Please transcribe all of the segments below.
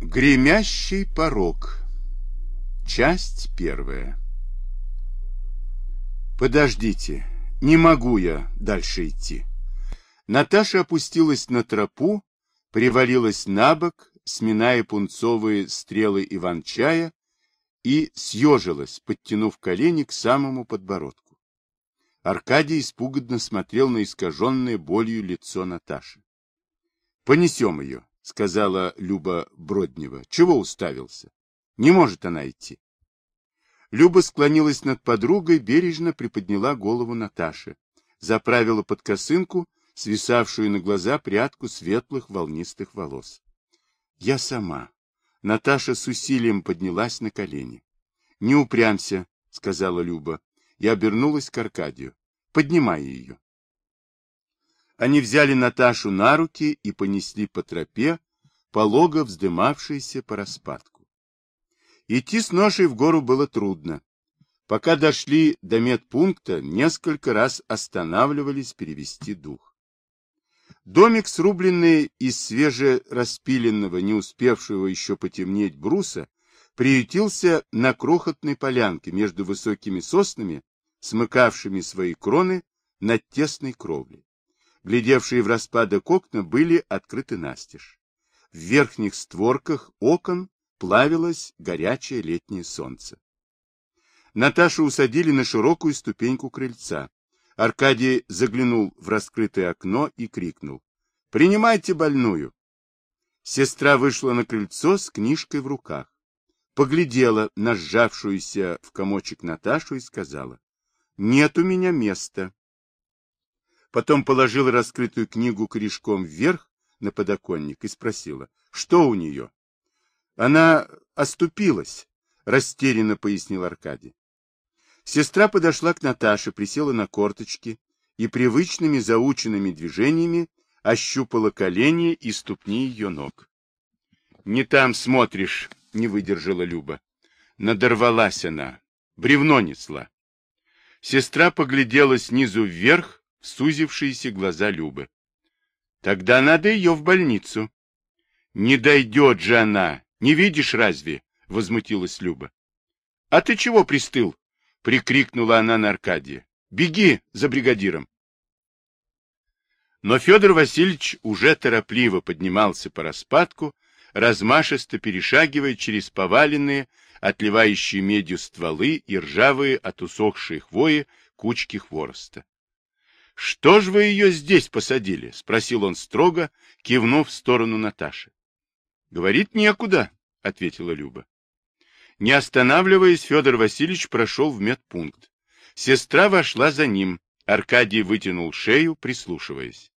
Гремящий порог. Часть первая. Подождите, не могу я дальше идти. Наташа опустилась на тропу, привалилась на бок, сминая пунцовые стрелы иван-чая, и съежилась, подтянув колени к самому подбородку. Аркадий испуганно смотрел на искаженное болью лицо Наташи. — Понесем ее, — сказала Люба Броднева. — Чего уставился? Не может она идти. Люба склонилась над подругой, бережно приподняла голову Наташи, заправила под косынку свисавшую на глаза прядку светлых волнистых волос. — Я сама. Наташа с усилием поднялась на колени. — Не упрямься, — сказала Люба. Я обернулась к Аркадию. — Поднимай ее. Они взяли Наташу на руки и понесли по тропе, полого вздымавшейся по распадку. Идти с ношей в гору было трудно. Пока дошли до медпункта, несколько раз останавливались перевести дух. Домик, срубленный из свежераспиленного, не успевшего еще потемнеть бруса, приютился на крохотной полянке между высокими соснами, смыкавшими свои кроны над тесной кровлей глядевшие в распадок окна, были открыты настежь. В верхних створках окон плавилось горячее летнее солнце. Наташу усадили на широкую ступеньку крыльца. Аркадий заглянул в раскрытое окно и крикнул. — Принимайте больную! Сестра вышла на крыльцо с книжкой в руках. Поглядела на сжавшуюся в комочек Наташу и сказала. — Нет у меня места потом положила раскрытую книгу корешком вверх на подоконник и спросила, что у нее. Она оступилась, растерянно пояснил Аркадий. Сестра подошла к Наташе, присела на корточки и привычными заученными движениями ощупала колени и ступни ее ног. — Не там смотришь, — не выдержала Люба. Надорвалась она, бревно несла. Сестра поглядела снизу вверх, сузившиеся глаза Любы. Тогда надо ее в больницу. Не дойдет же она, не видишь разве? Возмутилась Люба. А ты чего пристыл? Прикрикнула она на Аркадия. Беги за бригадиром. Но Федор Васильевич уже торопливо поднимался по распадку, размашисто перешагивая через поваленные, отливающие медью стволы и ржавые от усохшей хвои кучки хвороста. — Что ж вы ее здесь посадили? — спросил он строго, кивнув в сторону Наташи. — Говорит, некуда, — ответила Люба. Не останавливаясь, Федор Васильевич прошел в медпункт. Сестра вошла за ним. Аркадий вытянул шею, прислушиваясь.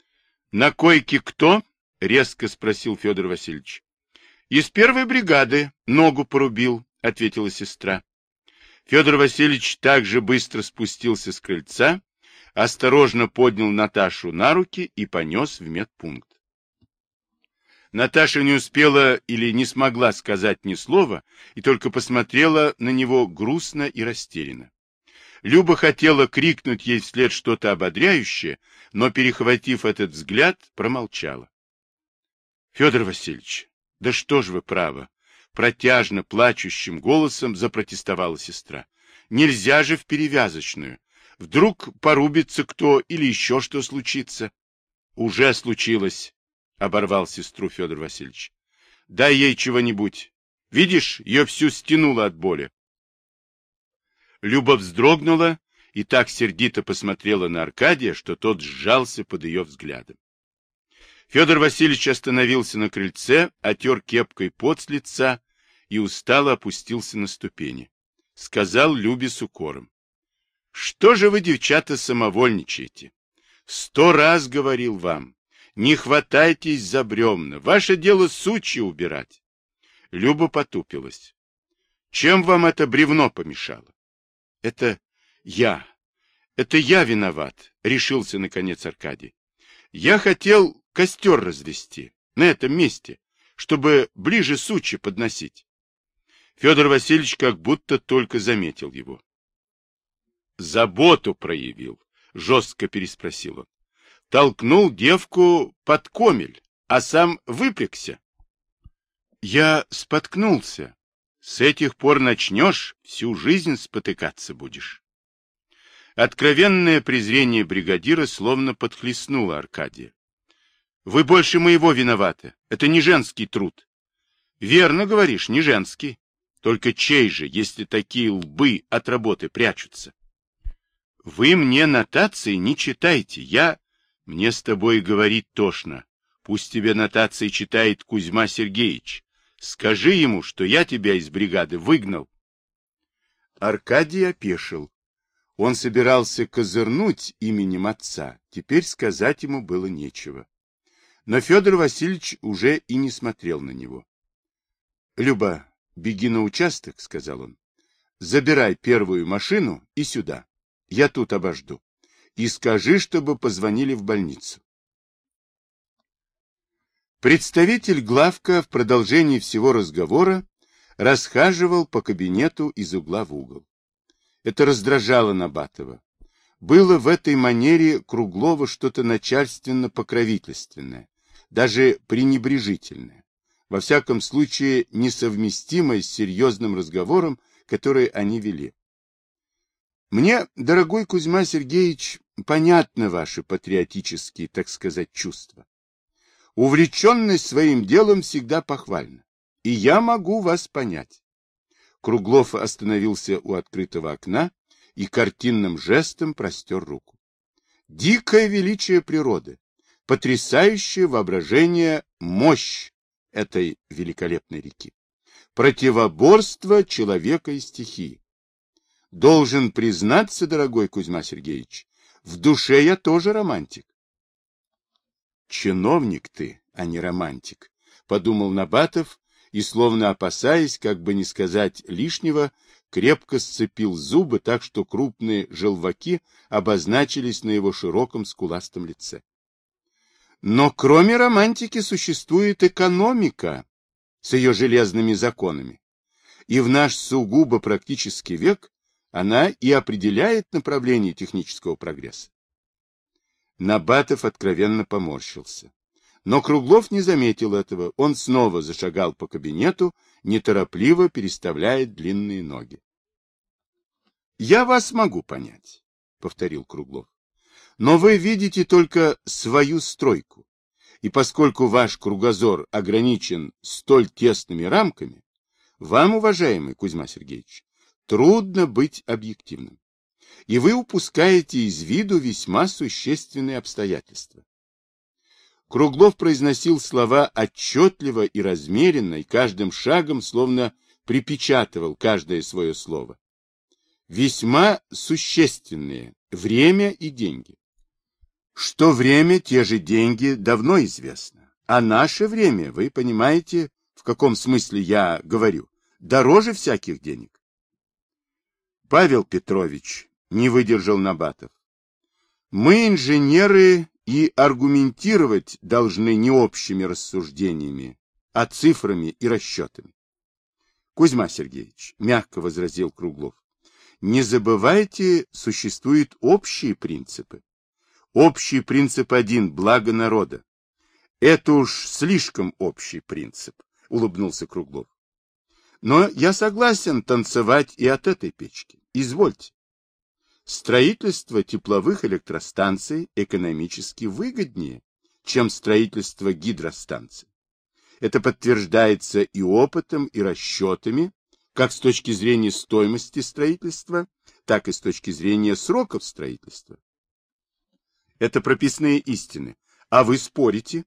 — На койке кто? — резко спросил Федор Васильевич. — Из первой бригады ногу порубил, — ответила сестра. Федор Васильевич также быстро спустился с крыльца осторожно поднял Наташу на руки и понес в медпункт. Наташа не успела или не смогла сказать ни слова и только посмотрела на него грустно и растерянно. Люба хотела крикнуть ей вслед что-то ободряющее, но, перехватив этот взгляд, промолчала. — Федор Васильевич, да что ж вы правы! — протяжно плачущим голосом запротестовала сестра. — Нельзя же в перевязочную. Вдруг порубится кто или еще что случится. — Уже случилось, — оборвал сестру Федор Васильевич. — Дай ей чего-нибудь. Видишь, ее всю стянуло от боли. Люба вздрогнула и так сердито посмотрела на Аркадия, что тот сжался под ее взглядом. Федор Васильевич остановился на крыльце, отер кепкой пот с лица и устало опустился на ступени. Сказал Любе с укором. Что же вы, девчата, самовольничаете? Сто раз говорил вам, не хватайтесь за бревна, ваше дело сучья убирать. Люба потупилась. Чем вам это бревно помешало? Это я. Это я виноват, решился наконец Аркадий. Я хотел костер развести на этом месте, чтобы ближе сучи подносить. Федор Васильевич как будто только заметил его. Заботу проявил, жестко переспросил он. Толкнул девку под комель, а сам выпрягся. Я споткнулся. С этих пор начнешь, всю жизнь спотыкаться будешь. Откровенное презрение бригадира словно подхлестнуло Аркадия. Вы больше моего виноваты. Это не женский труд. Верно говоришь, не женский. Только чей же, если такие лбы от работы прячутся? Вы мне нотации не читайте. Я... Мне с тобой говорить тошно. Пусть тебе нотации читает Кузьма Сергеевич. Скажи ему, что я тебя из бригады выгнал. Аркадий опешил. Он собирался козырнуть именем отца. Теперь сказать ему было нечего. Но Федор Васильевич уже и не смотрел на него. — Люба, беги на участок, — сказал он. — Забирай первую машину и сюда. Я тут обожду. И скажи, чтобы позвонили в больницу. Представитель главка в продолжении всего разговора расхаживал по кабинету из угла в угол. Это раздражало Набатова. Было в этой манере Круглова что-то начальственно-покровительственное, даже пренебрежительное, во всяком случае несовместимое с серьезным разговором, который они вели. Мне, дорогой Кузьма Сергеевич, понятны ваши патриотические, так сказать, чувства. Увлеченность своим делом всегда похвальна, и я могу вас понять. Круглов остановился у открытого окна и картинным жестом простер руку. Дикое величие природы, потрясающее воображение, мощь этой великолепной реки, противоборство человека и стихии. Должен признаться, дорогой Кузьма Сергеевич, в душе я тоже романтик. Чиновник ты, а не романтик, подумал Набатов и, словно опасаясь, как бы не сказать лишнего, крепко сцепил зубы так, что крупные желваки обозначились на его широком скуластом лице. Но кроме романтики существует экономика с ее железными законами. И в наш сугубо практический век она и определяет направление технического прогресса. Набатов откровенно поморщился. Но Круглов не заметил этого. Он снова зашагал по кабинету, неторопливо переставляя длинные ноги. — Я вас могу понять, — повторил Круглов. — Но вы видите только свою стройку. И поскольку ваш кругозор ограничен столь тесными рамками, вам, уважаемый Кузьма Сергеевич, трудно быть объективным. И вы упускаете из виду весьма существенные обстоятельства. Круглов произносил слова отчетливо и размеренно, и каждым шагом словно припечатывал каждое свое слово. Весьма существенные время и деньги. Что время, те же деньги, давно известно. А наше время, вы понимаете, в каком смысле я говорю, дороже всяких денег. Павел Петрович, не выдержал Набатов. Мы, инженеры, и аргументировать должны не общими рассуждениями, а цифрами и расчетами. Кузьма Сергеевич, мягко возразил Круглов, не забывайте, существуют общие принципы. Общий принцип один – благо народа. Это уж слишком общий принцип, улыбнулся Круглов. Но я согласен танцевать и от этой печки. Извольте. Строительство тепловых электростанций экономически выгоднее, чем строительство гидростанций. Это подтверждается и опытом, и расчетами, как с точки зрения стоимости строительства, так и с точки зрения сроков строительства. Это прописные истины. А вы спорите?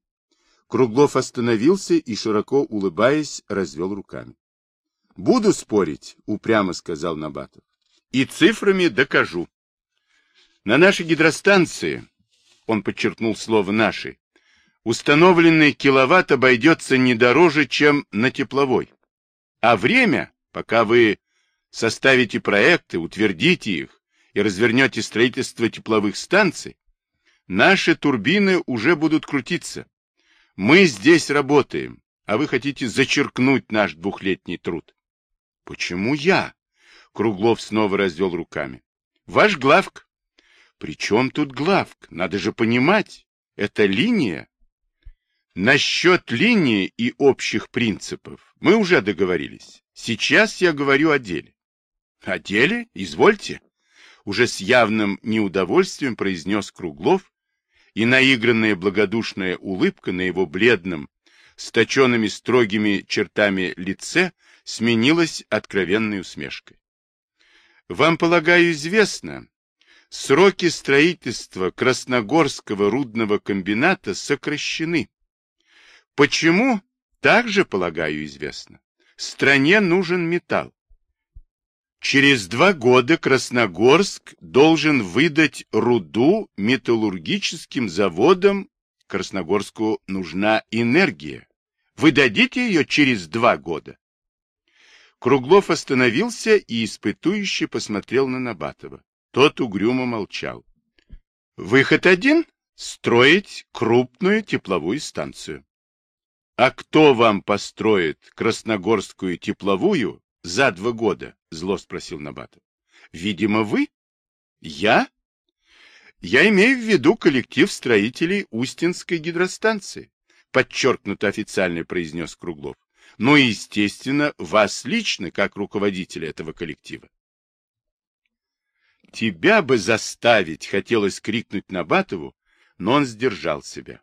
Круглов остановился и, широко улыбаясь, развел руками. — Буду спорить, — упрямо сказал Набатов. — И цифрами докажу. На нашей гидростанции, он подчеркнул слово «нашей», установленный киловатт обойдется не дороже, чем на тепловой. А время, пока вы составите проекты, утвердите их и развернете строительство тепловых станций, наши турбины уже будут крутиться. Мы здесь работаем, а вы хотите зачеркнуть наш двухлетний труд. Почему я? Круглов снова развел руками. Ваш главк. При чем тут главк? Надо же понимать. Это линия. Насчет линии и общих принципов мы уже договорились. Сейчас я говорю о деле. О деле? Извольте. Уже с явным неудовольствием произнес Круглов, и наигранная благодушная улыбка на его бледном, с точенными строгими чертами лице сменилась откровенной усмешкой. Вам, полагаю, известно, сроки строительства Красногорского рудного комбината сокращены. Почему? Также, полагаю, известно. Стране нужен металл. Через два года Красногорск должен выдать руду металлургическим заводам. Красногорску нужна энергия. Вы дадите ее через два года? Круглов остановился и испытующе посмотрел на Набатова. Тот угрюмо молчал. Выход один — строить крупную тепловую станцию. А кто вам построит Красногорскую тепловую за два года? Зло спросил Набатов. Видимо, вы? Я? Я имею в виду коллектив строителей Устинской гидростанции, подчеркнуто официально произнес Круглов. Ну и, естественно, вас лично, как руководителя этого коллектива. Тебя бы заставить, хотелось крикнуть Набатову, но он сдержал себя.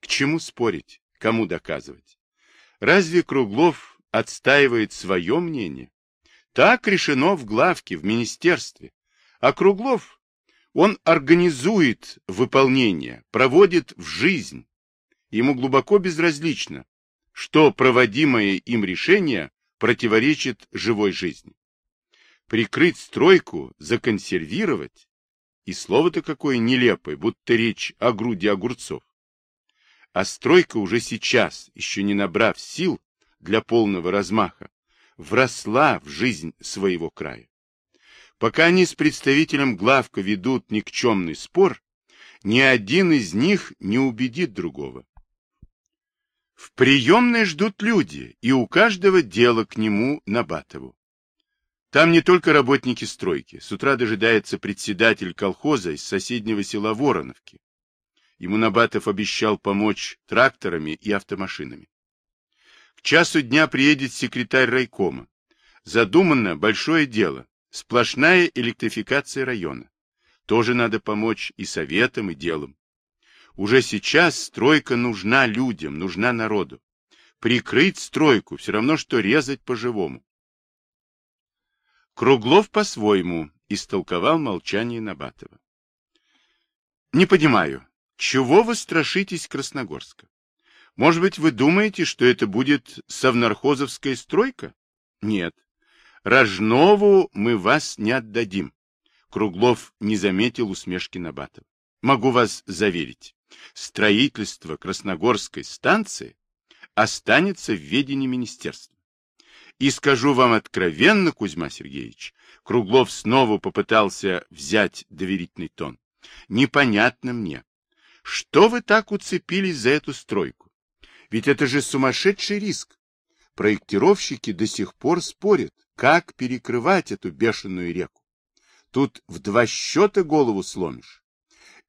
К чему спорить, кому доказывать? Разве Круглов отстаивает свое мнение? Так решено в главке, в министерстве. А Круглов, он организует выполнение, проводит в жизнь. Ему глубоко безразлично, что проводимое им решение противоречит живой жизни. Прикрыть стройку, законсервировать, и слово-то какое нелепое, будто речь о груди огурцов. А стройка уже сейчас, еще не набрав сил для полного размаха, вросла в жизнь своего края. Пока они с представителем главка ведут никчемный спор, ни один из них не убедит другого. В приемной ждут люди, и у каждого дело к нему на Батову. Там не только работники стройки. С утра дожидается председатель колхоза из соседнего села Вороновки. Ему Набатов обещал помочь тракторами и автомашинами часу дня приедет секретарь райкома. Задумано большое дело, сплошная электрификация района. Тоже надо помочь и советам, и делам. Уже сейчас стройка нужна людям, нужна народу. Прикрыть стройку все равно, что резать по-живому. Круглов по-своему истолковал молчание Набатова. Не понимаю, чего вы страшитесь Красногорска? Может быть, вы думаете, что это будет совнархозовская стройка? Нет. Рожнову мы вас не отдадим. Круглов не заметил усмешки Набатова. Могу вас заверить, строительство Красногорской станции останется в ведении министерства. И скажу вам откровенно, Кузьма Сергеевич, Круглов снова попытался взять доверительный тон. Непонятно мне, что вы так уцепились за эту стройку? Ведь это же сумасшедший риск. Проектировщики до сих пор спорят, как перекрывать эту бешеную реку. Тут в два счета голову сломишь.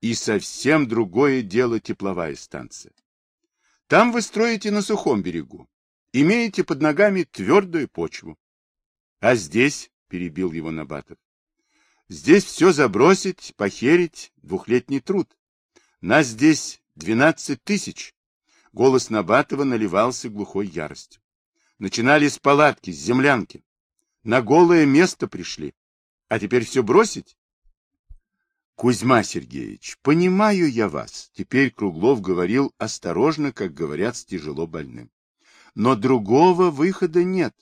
И совсем другое дело тепловая станция. Там вы строите на сухом берегу. Имеете под ногами твердую почву. А здесь, — перебил его Набатов, — здесь все забросить, похерить, двухлетний труд. Нас здесь двенадцать тысяч, Голос Набатова наливался глухой яростью. Начинали с палатки, с землянки. На голое место пришли. А теперь все бросить? Кузьма Сергеевич, понимаю я вас. Теперь Круглов говорил осторожно, как говорят с тяжело больным. Но другого выхода нет.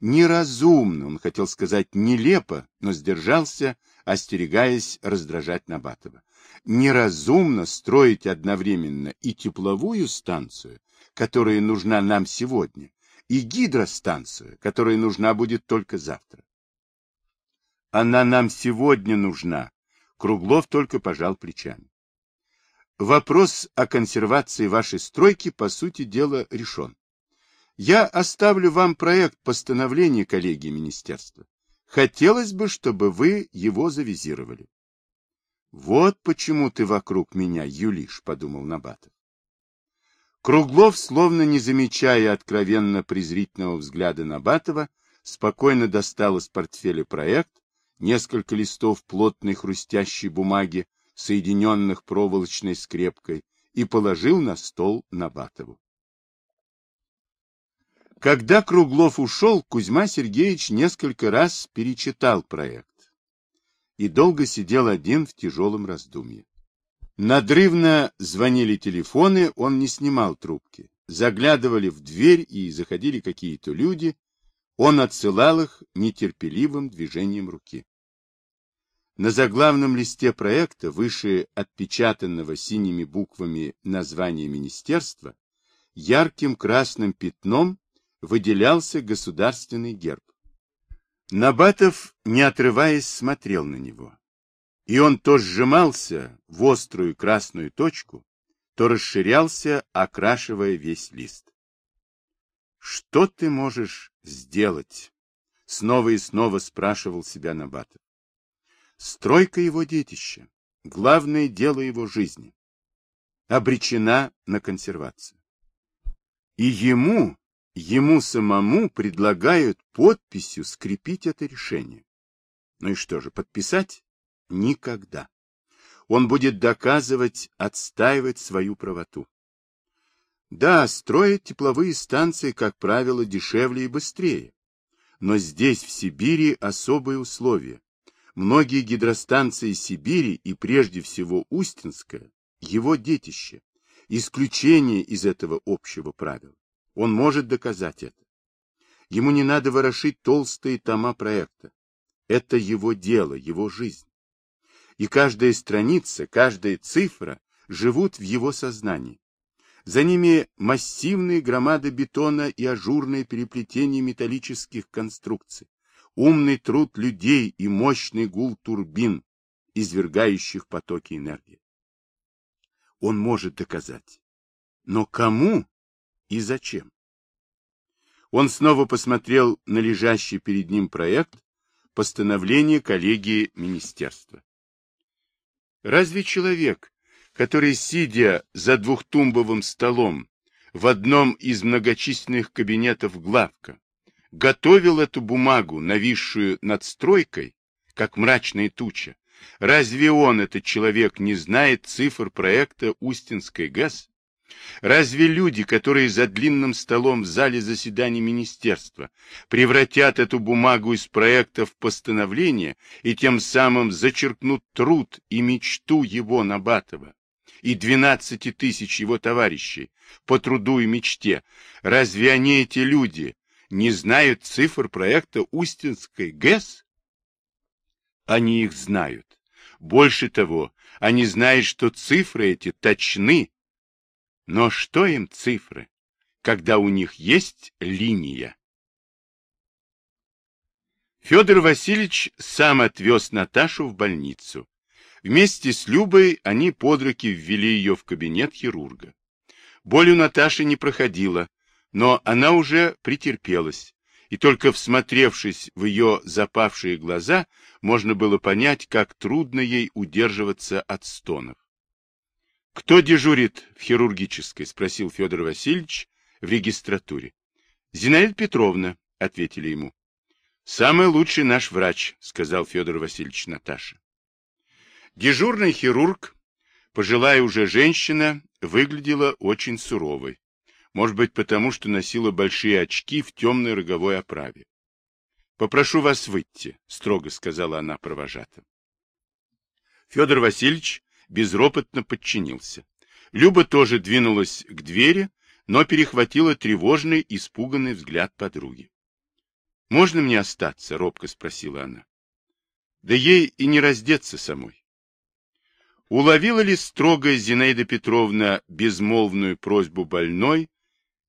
Неразумно, он хотел сказать нелепо, но сдержался, остерегаясь раздражать Набатова неразумно строить одновременно и тепловую станцию, которая нужна нам сегодня, и гидростанцию, которая нужна будет только завтра. Она нам сегодня нужна. Круглов только пожал плечами. Вопрос о консервации вашей стройки, по сути дела, решен. Я оставлю вам проект постановления коллегии министерства. Хотелось бы, чтобы вы его завизировали. Вот почему ты вокруг меня юлишь, подумал Набатов. Круглов, словно не замечая откровенно презрительного взгляда Набатова, спокойно достал из портфеля проект, несколько листов плотной хрустящей бумаги, соединенных проволочной скрепкой, и положил на стол Набатову. Когда Круглов ушел, Кузьма Сергеевич несколько раз перечитал проект и долго сидел один в тяжелом раздумье. Надрывно звонили телефоны, он не снимал трубки. Заглядывали в дверь и заходили какие-то люди, он отсылал их нетерпеливым движением руки. На заглавном листе проекта, выше отпечатанного синими буквами названия министерства, ярким красным пятном выделялся государственный герб. Набатов, не отрываясь, смотрел на него. И он то сжимался в острую красную точку, то расширялся, окрашивая весь лист. «Что ты можешь сделать?» — снова и снова спрашивал себя Набатов. Стройка его детища, главное дело его жизни, обречена на консервацию. И ему, ему самому предлагают подписью скрепить это решение. Ну и что же, подписать? Никогда. Он будет доказывать, отстаивать свою правоту. Да, строить тепловые станции, как правило, дешевле и быстрее. Но здесь, в Сибири, особые условия. Многие гидростанции Сибири и прежде всего Устинская – его детище, исключение из этого общего правила. Он может доказать это. Ему не надо ворошить толстые тома проекта. Это его дело, его жизнь. И каждая страница, каждая цифра живут в его сознании. За ними массивные громады бетона и ажурное переплетение металлических конструкций, умный труд людей и мощный гул турбин, извергающих потоки энергии. Он может доказать. Но кому и зачем? Он снова посмотрел на лежащий перед ним проект постановления коллегии министерства. Разве человек, который, сидя за двухтумбовым столом в одном из многочисленных кабинетов главка, готовил эту бумагу, нависшую над стройкой, как мрачная туча, разве он, этот человек, не знает цифр проекта Устинской ГЭС? Разве люди, которые за длинным столом в зале заседаний министерства превратят эту бумагу из проекта в постановление и тем самым зачеркнут труд и мечту его Набатова и двенадцати тысяч его товарищей по труду и мечте, разве они, эти люди, не знают цифр проекта Устинской ГЭС? Они их знают. Больше того, они знают, что цифры эти точны. Но что им цифры, когда у них есть линия? Федор Васильевич сам отвез Наташу в больницу. Вместе с Любой они под руки ввели ее в кабинет хирурга. Боль у Наташи не проходила, но она уже претерпелась, и только всмотревшись в ее запавшие глаза, можно было понять, как трудно ей удерживаться от стонов. — Кто дежурит в хирургической? — спросил Федор Васильевич в регистратуре. — Зинаида Петровна, — ответили ему. — Самый лучший наш врач, — сказал Федор Васильевич Наташа. Дежурный хирург, пожилая уже женщина, выглядела очень суровой. Может быть, потому что носила большие очки в темной роговой оправе. «Попрошу вас выйти», — строго сказала она провожатым. Федор Васильевич безропотно подчинился. Люба тоже двинулась к двери, но перехватила тревожный, испуганный взгляд подруги. «Можно мне остаться?» — робко спросила она. «Да ей и не раздеться самой». Уловила ли строгая Зинаида Петровна безмолвную просьбу больной,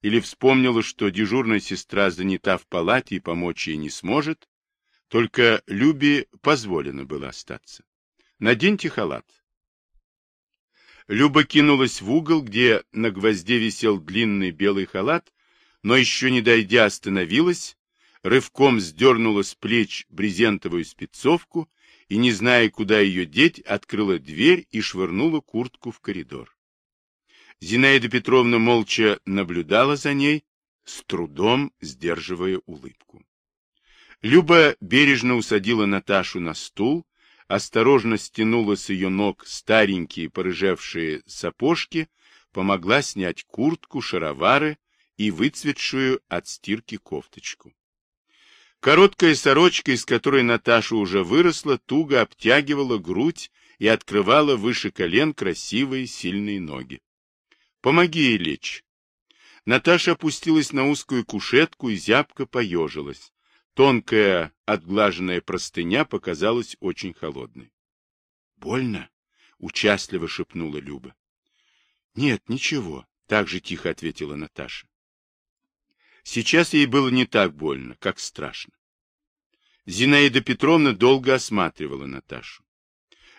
или вспомнила, что дежурная сестра занята в палате и помочь ей не сможет, только Любе позволено было остаться. Наденьте халат. Люба кинулась в угол, где на гвозде висел длинный белый халат, но еще не дойдя остановилась, рывком сдернула с плеч брезентовую спецовку и, не зная, куда ее деть, открыла дверь и швырнула куртку в коридор. Зинаида Петровна молча наблюдала за ней, с трудом сдерживая улыбку. Люба бережно усадила Наташу на стул, осторожно стянула с ее ног старенькие порыжевшие сапожки, помогла снять куртку, шаровары и выцветшую от стирки кофточку. Короткая сорочка, из которой Наташа уже выросла, туго обтягивала грудь и открывала выше колен красивые сильные ноги. «Помоги ей лечь». Наташа опустилась на узкую кушетку и зябко поежилась. Тонкая отглаженная простыня показалась очень холодной. — Больно? — участливо шепнула Люба. — Нет, ничего, — так же тихо ответила Наташа. Сейчас ей было не так больно, как страшно. Зинаида Петровна долго осматривала Наташу.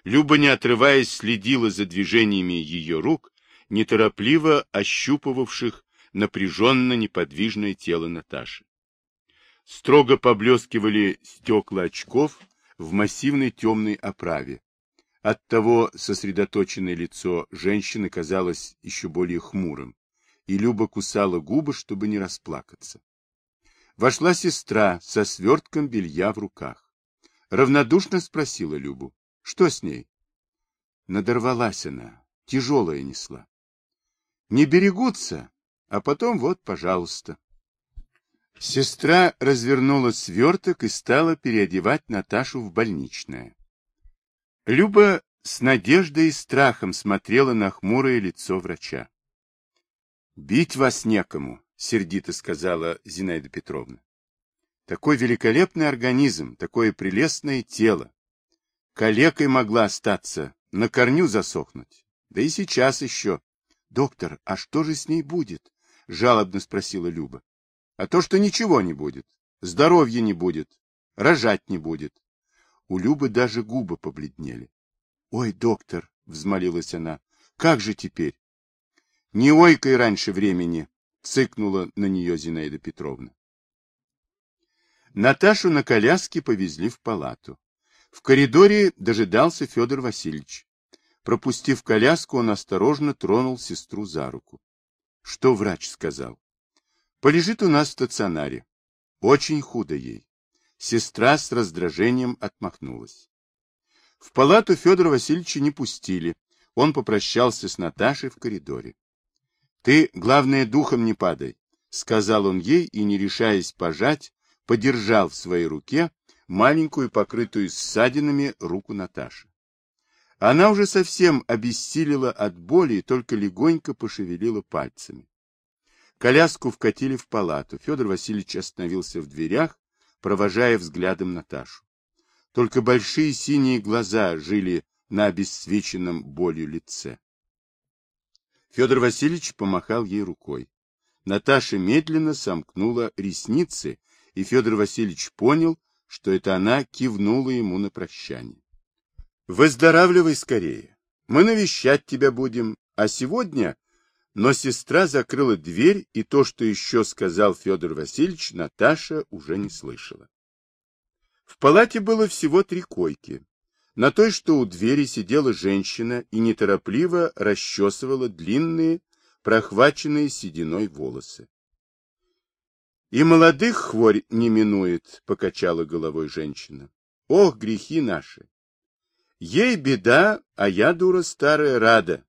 Люба, не отрываясь, следила за движениями ее рук, неторопливо ощупывавших напряженно неподвижное тело Наташи. Строго поблескивали стекла очков в массивной темной оправе. Оттого сосредоточенное лицо женщины казалось еще более хмурым, и Люба кусала губы, чтобы не расплакаться. Вошла сестра со свертком белья в руках. Равнодушно спросила Любу, что с ней? Надорвалась она, тяжелая несла. Не берегутся, а потом вот, пожалуйста. Сестра развернула сверток и стала переодевать Наташу в больничное. Люба с надеждой и страхом смотрела на хмурое лицо врача. — Бить вас некому, — сердито сказала Зинаида Петровна. — Такой великолепный организм, такое прелестное тело. Калекой могла остаться, на корню засохнуть. Да и сейчас еще. — Доктор, а что же с ней будет? — жалобно спросила Люба а то, что ничего не будет, здоровья не будет, рожать не будет. У Любы даже губы побледнели. — Ой, доктор, — взмолилась она, — как же теперь? — Не ойкой раньше времени, — цыкнула на нее Зинаида Петровна. Наташу на коляске повезли в палату. В коридоре дожидался Федор Васильевич. Пропустив коляску, он осторожно тронул сестру за руку. Что врач сказал? Полежит у нас в стационаре. Очень худо ей. Сестра с раздражением отмахнулась. В палату Федора Васильевича не пустили. Он попрощался с Наташей в коридоре. — Ты, главное, духом не падай, — сказал он ей и, не решаясь пожать, подержал в своей руке маленькую, покрытую ссадинами, руку Наташи. Она уже совсем обессилила от боли и только легонько пошевелила пальцами. Коляску вкатили в палату. Федор Васильевич остановился в дверях, провожая взглядом Наташу. Только большие синие глаза жили на обесцвеченном болью лице. Федор Васильевич помахал ей рукой. Наташа медленно сомкнула ресницы, и Федор Васильевич понял, что это она кивнула ему на прощание. «Выздоравливай скорее. Мы навещать тебя будем, а сегодня но сестра закрыла дверь, и то, что еще сказал Федор Васильевич, Наташа уже не слышала. В палате было всего три койки. На той, что у двери сидела женщина и неторопливо расчесывала длинные, прохваченные сединой волосы. «И молодых хворь не минует», — покачала головой женщина. «Ох, грехи наши! Ей беда, а я, дура старая, рада,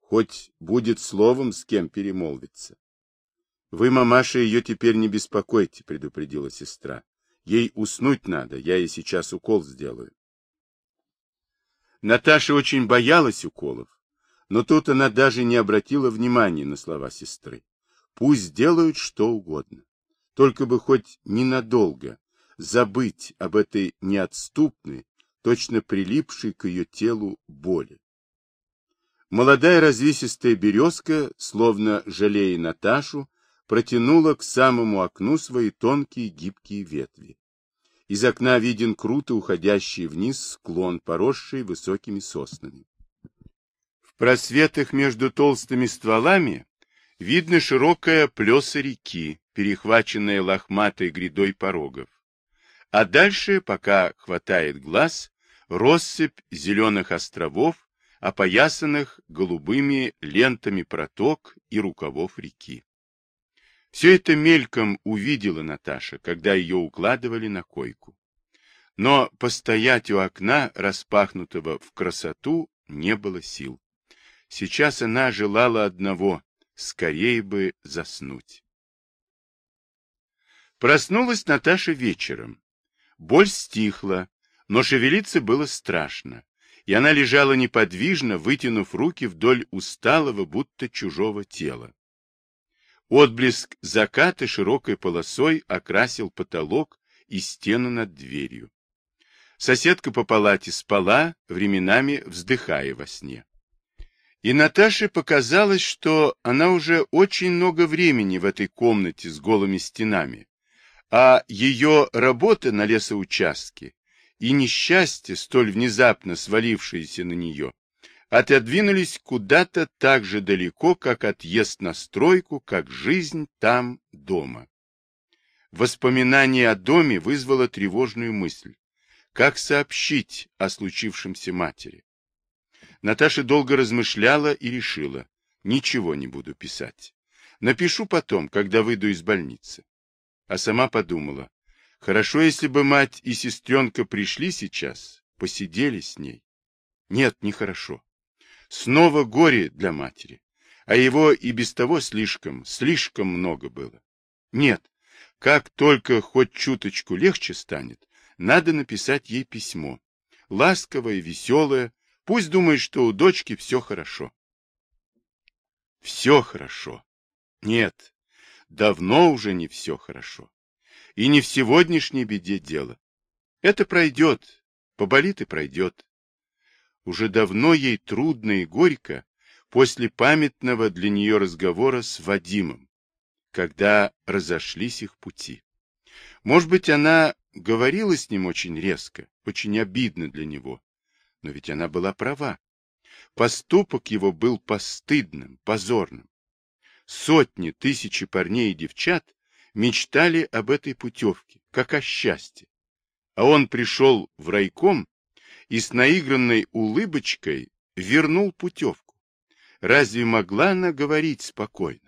хоть будет словом с кем перемолвиться. — Вы, мамаша, ее теперь не беспокойте, — предупредила сестра. — Ей уснуть надо, я ей сейчас укол сделаю. Наташа очень боялась уколов, но тут она даже не обратила внимания на слова сестры. Пусть делают что угодно, только бы хоть ненадолго забыть об этой неотступной, точно прилипшей к ее телу боли. Молодая развесистая березка, словно жалея Наташу, протянула к самому окну свои тонкие гибкие ветви. Из окна виден круто уходящий вниз склон, поросший высокими соснами. В просветах между толстыми стволами видно широкая плеса реки, перехваченная лохматой грядой порогов. А дальше, пока хватает глаз, россыпь зеленых островов опоясанных голубыми лентами проток и рукавов реки. Все это мельком увидела Наташа, когда ее укладывали на койку. Но постоять у окна, распахнутого в красоту, не было сил. Сейчас она желала одного — скорее бы заснуть. Проснулась Наташа вечером. Боль стихла, но шевелиться было страшно, и она лежала неподвижно, вытянув руки вдоль усталого, будто чужого тела. Отблеск заката широкой полосой окрасил потолок и стену над дверью. Соседка по палате спала, временами вздыхая во сне. И Наташе показалось, что она уже очень много времени в этой комнате с голыми стенами, а ее работа на лесоучастке и несчастье, столь внезапно свалившееся на нее, отодвинулись куда-то так же далеко, как отъезд на стройку, как жизнь там, дома. Воспоминание о доме вызвало тревожную мысль. Как сообщить о случившемся матери? Наташа долго размышляла и решила. Ничего не буду писать. Напишу потом, когда выйду из больницы. А сама подумала. Хорошо, если бы мать и сестренка пришли сейчас, посидели с ней. Нет, нехорошо. Снова горе для матери. А его и без того слишком, слишком много было. Нет, как только хоть чуточку легче станет, надо написать ей письмо. Ласковое, веселое, пусть думает, что у дочки все хорошо. Все хорошо. Нет, давно уже не все хорошо. И не в сегодняшней беде дело. Это пройдет, поболит и пройдет. Уже давно ей трудно и горько после памятного для нее разговора с Вадимом, когда разошлись их пути. Может быть, она говорила с ним очень резко, очень обидно для него, но ведь она была права. Поступок его был постыдным, позорным. Сотни, тысячи парней и девчат мечтали об этой путевке, как о счастье. А он пришел в райком и с наигранной улыбочкой вернул путевку. Разве могла она говорить спокойно?